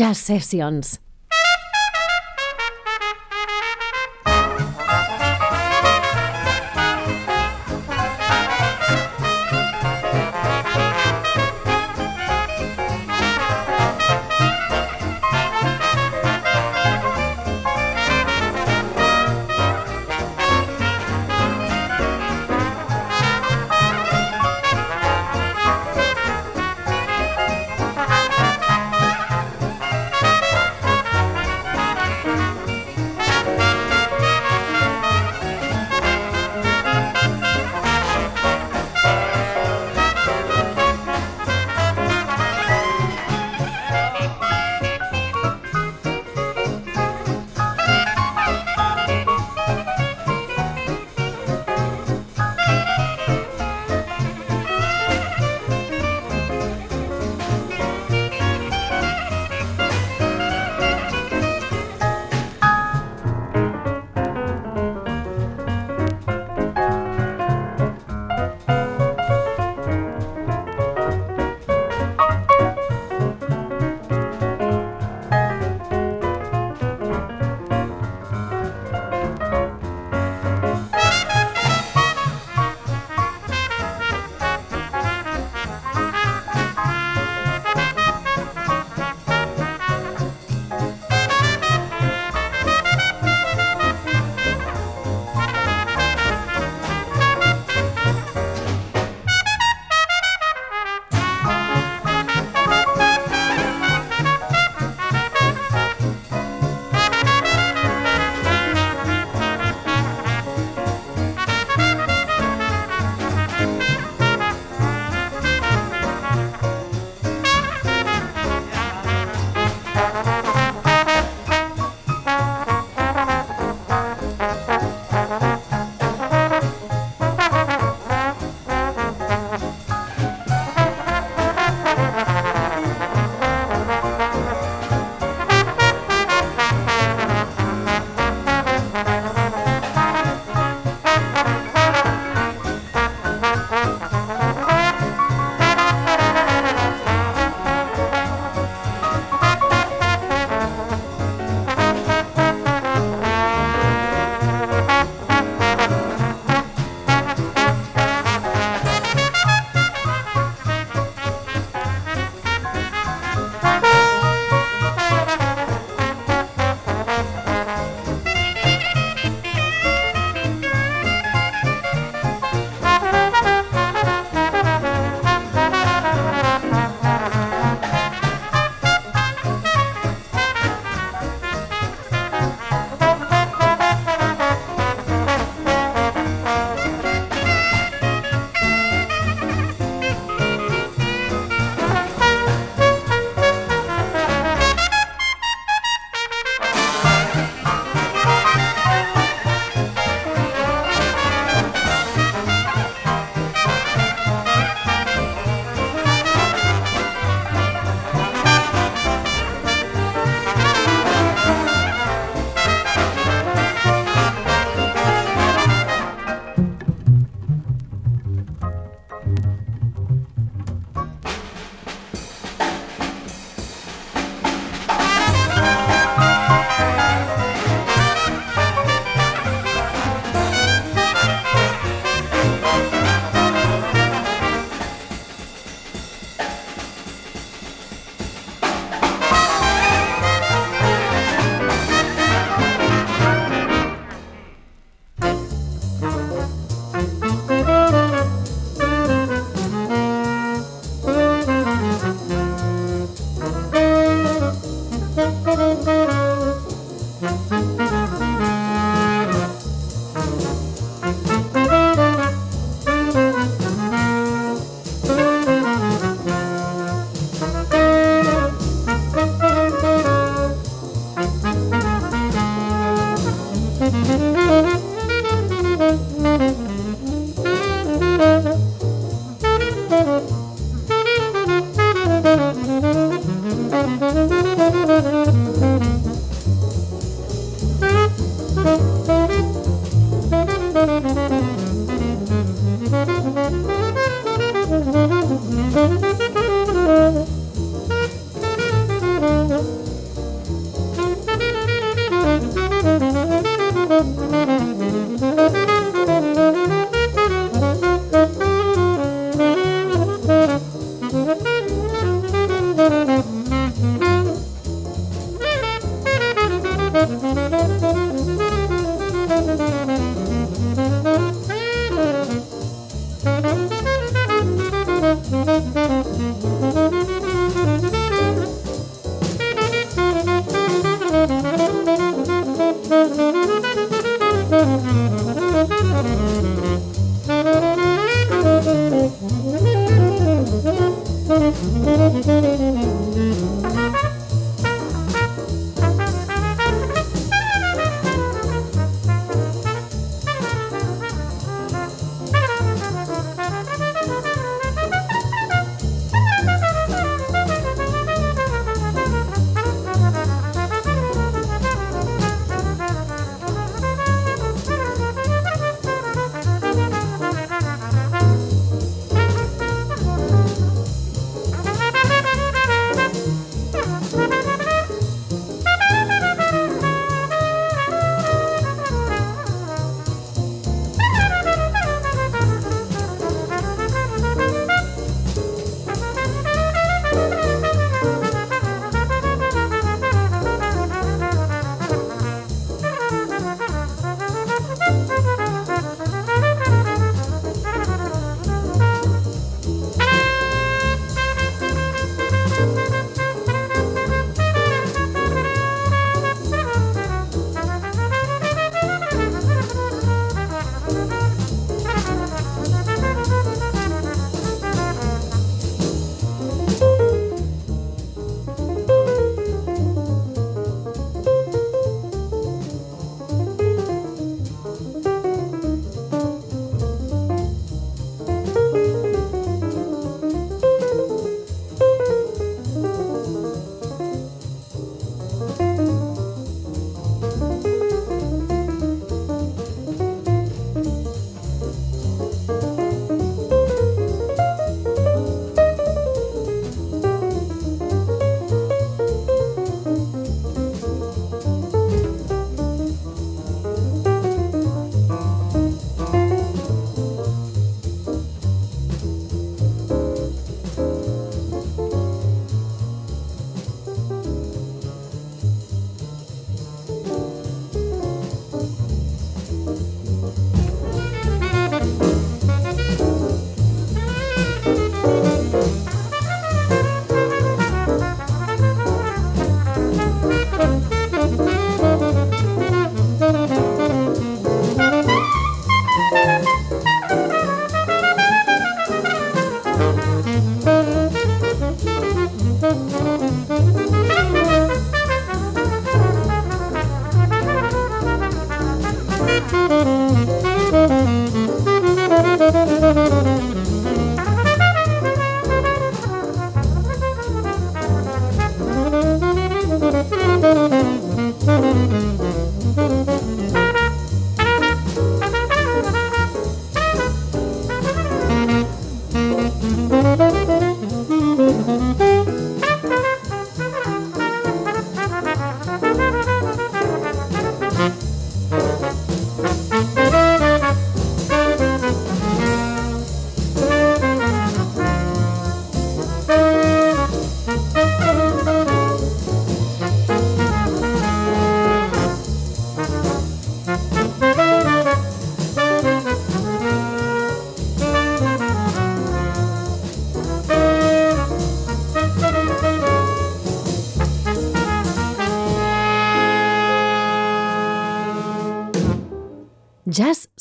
Jazz Sessions.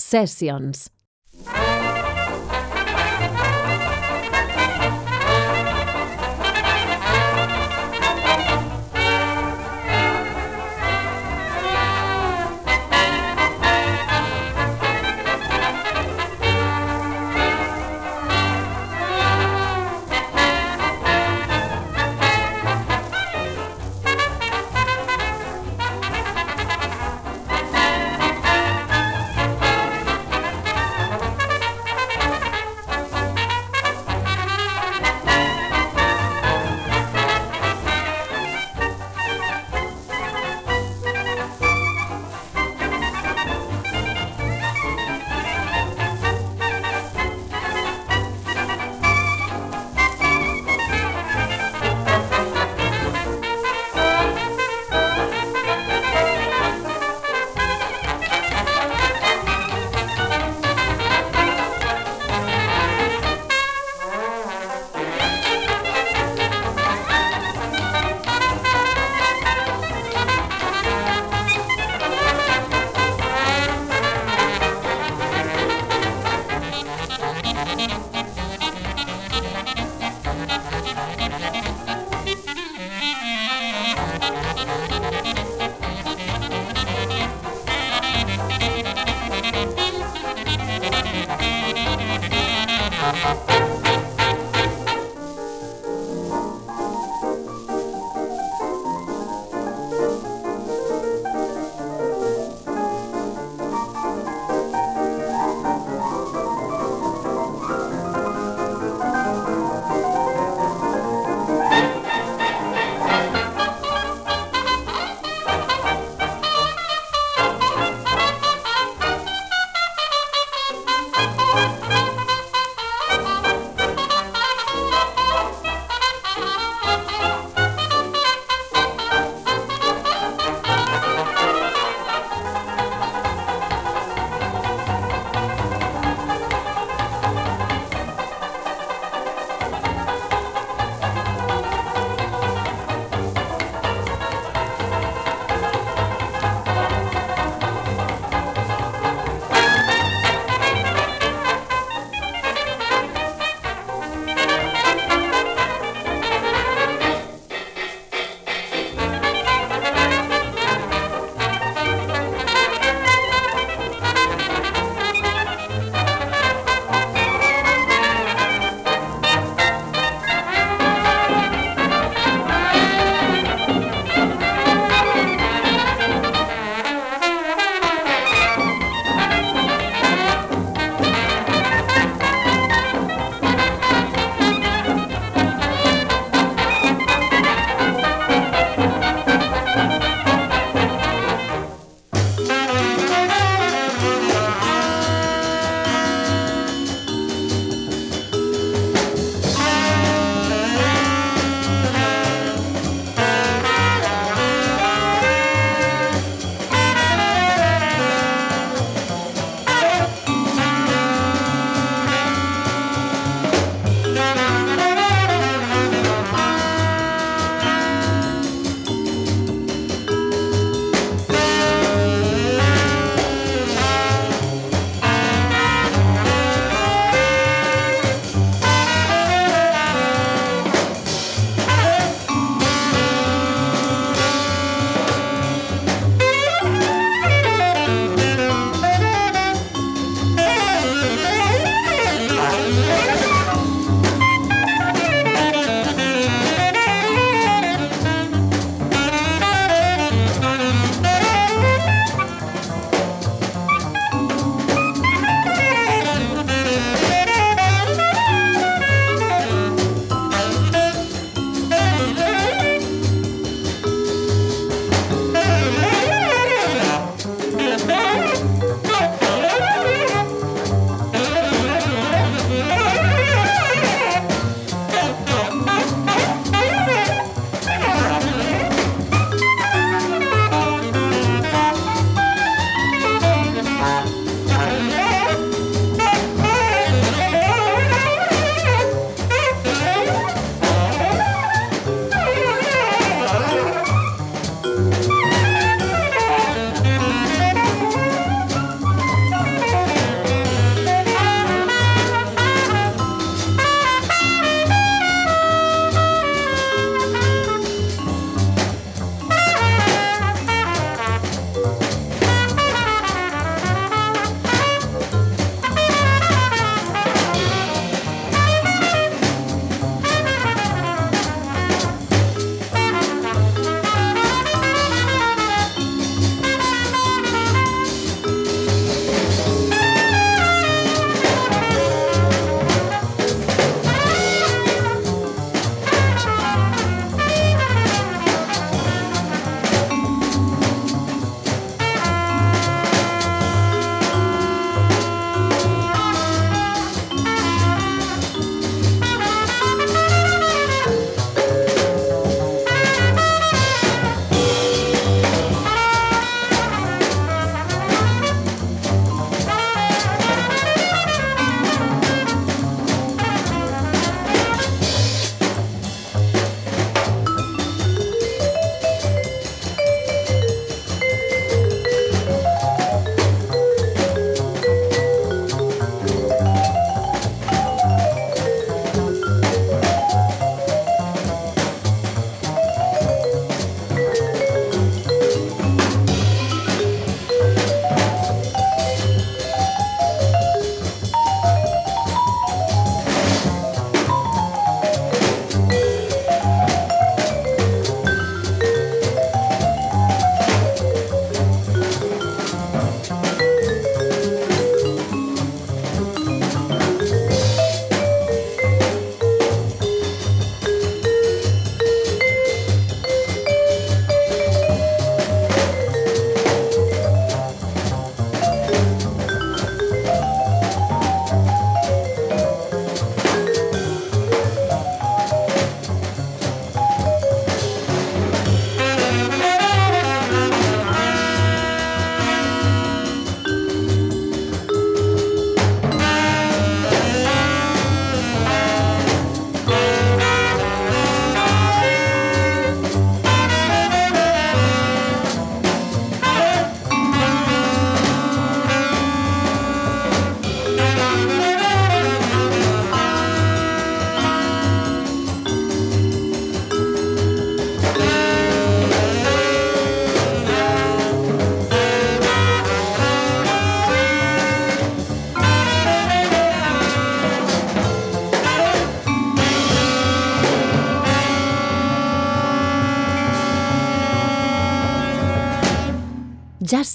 Sessions.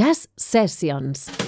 Jazz Sessions.